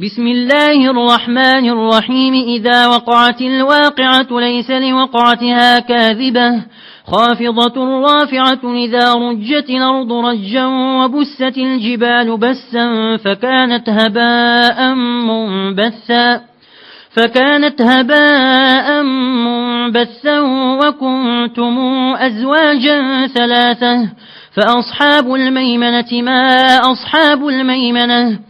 بسم الله الرحمن الرحيم. إذا وقعت الواقعة ليس لوقعتها كاذبة. خافضة رافعة إذا رجت الأرض رجا وبست الجبال بسا فكانت هباء منبثا. فكانت هباء منبثا وكنتم أزواجا ثلاثة. فأصحاب الميمنة ما أصحاب الميمنة؟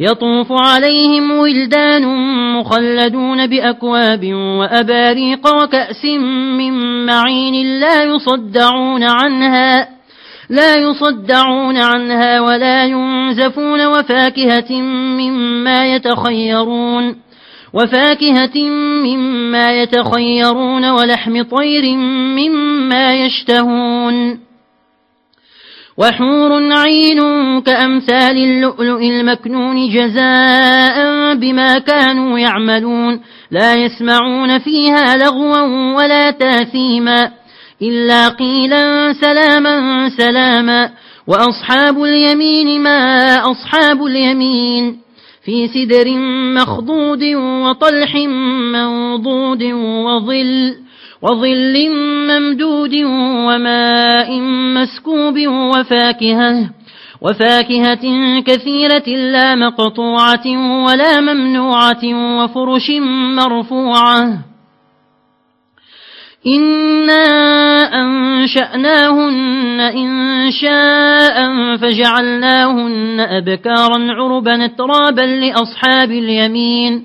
يطوف عليهم ولدان مخلدون بأكواب وأباريق وكأس من معين لا يصدعون عنها لا يصدعون عنها ولا ينزفون وفاكهة مما يتخيرون وفاكهة مما يتخيرون ولحم طير مما يشتهون. وحور عين كأمثال اللؤلؤ المكنون جزاء بما كانوا يعملون. لا يسمعون فيها لغوا ولا تاثيما. إلا قيلا سلاما سلاما. وأصحاب اليمين ما أصحاب اليمين. في سدر مخضود وطلح منضود وظل. وظل ممدود وماء مسكوب وفاكهة وفاكهة كثيرة لا مقطوعة ولا ممنوعة وفرش مرفوعة. إنا أنشأناهن إن شاء فجعلناهن أبكارا عربا ترابا لأصحاب اليمين.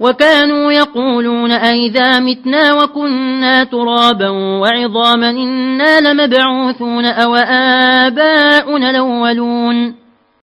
وكانوا يقولون أئذا متنا وكنا ترابا وعظاما إنا لمبعوثون أو آباؤنا الأولون